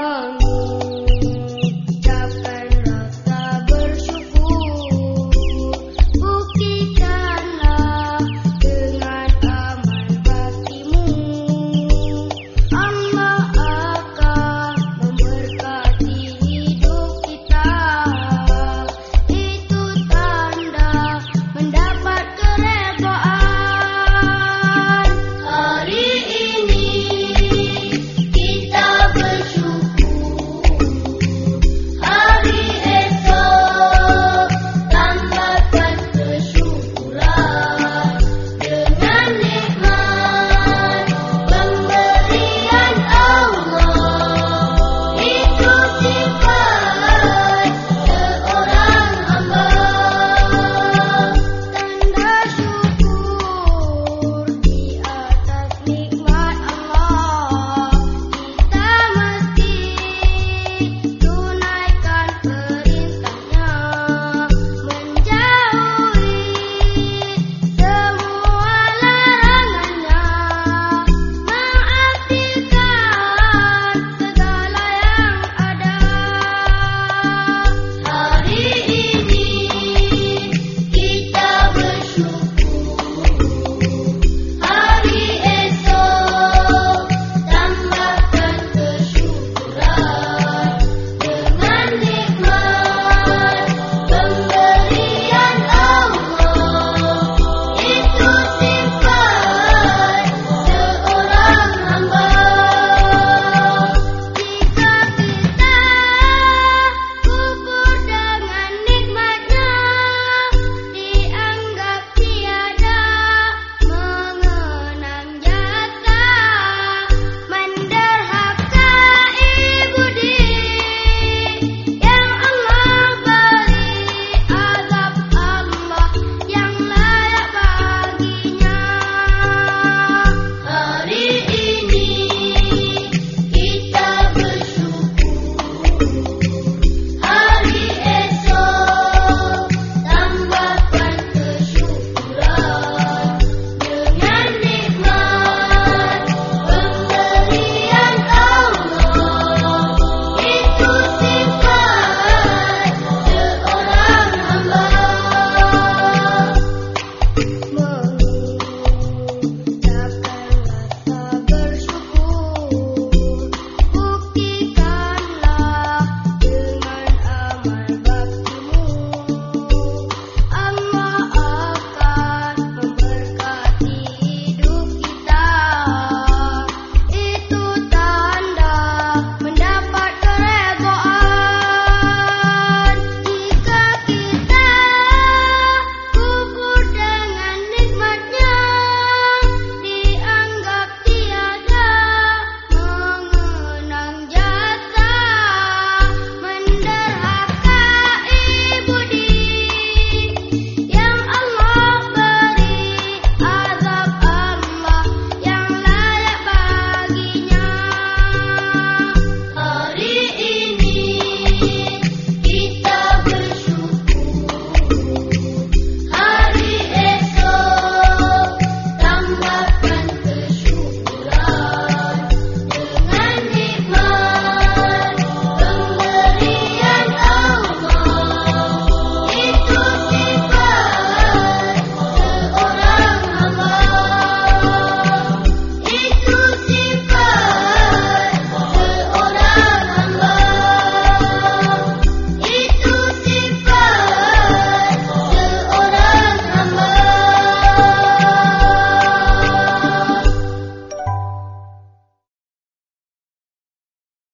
mang